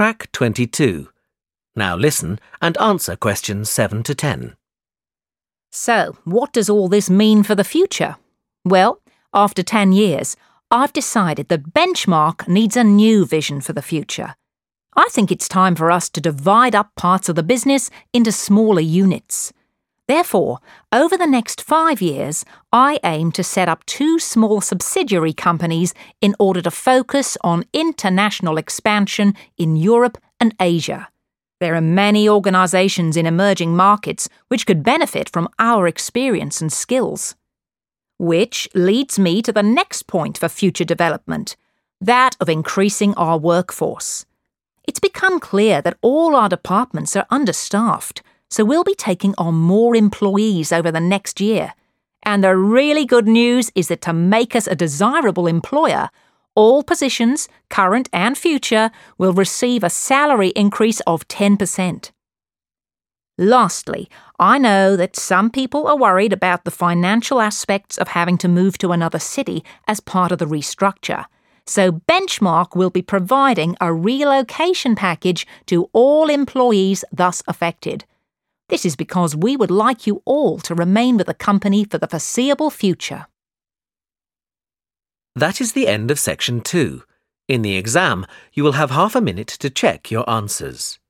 Track 22. Now listen and answer questions 7 to 10. So, what does all this mean for the future? Well, after 10 years, I've decided that Benchmark needs a new vision for the future. I think it's time for us to divide up parts of the business into smaller units. Therefore, over the next five years, I aim to set up two small subsidiary companies in order to focus on international expansion in Europe and Asia. There are many organizations in emerging markets which could benefit from our experience and skills. Which leads me to the next point for future development that of increasing our workforce. It's become clear that all our departments are understaffed so we'll be taking on more employees over the next year. And the really good news is that to make us a desirable employer, all positions, current and future, will receive a salary increase of 10%. Lastly, I know that some people are worried about the financial aspects of having to move to another city as part of the restructure. So, Benchmark will be providing a relocation package to all employees thus affected. This is because we would like you all to remain with the company for the foreseeable future. That is the end of section 2. In the exam, you will have half a minute to check your answers.